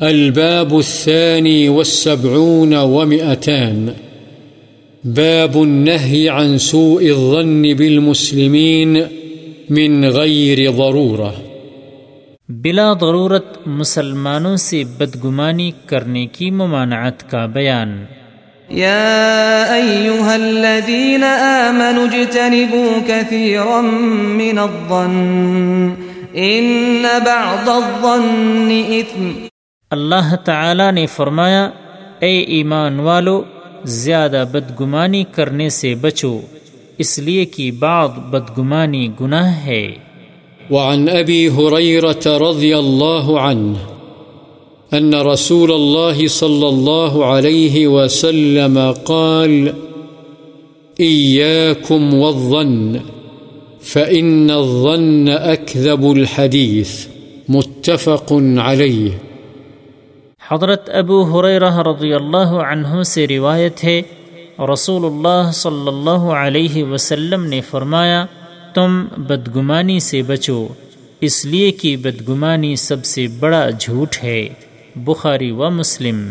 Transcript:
الباب الثاني والسبعون ومئتان. باب النهي عن سوء الظن بالمسلمين من غير ضرورة. بلا ضرورت مسلمانوں سے بدگمانی کرنے کی ممانعت کا بیان۔ يا أيها الذين آمنوا اجتنبوا كثيرا من الظن إن بعض الظن إثم اللہ تعالی نے فرمایا، اے ایمان والو زیادہ بدگمانی کرنے سے بچو، اس لیے کہ بعض بدگمانی گناہ ہے۔ وعن أبي هريرة رضي الله عنه أن رسول الله صلى الله عليه وسلم قال إياكم والظن، فإن الظن أكذب الحديث متفق عليه حضرت ابو حریرہ رضی اللہ عنہ سے روایت ہے رسول اللہ صلی اللہ علیہ وسلم نے فرمایا، تم بدگمانی سے بچو، اس لیے کہ بدگمانی سب سے بڑا جھوٹ ہے۔ بخاری و مسلم۔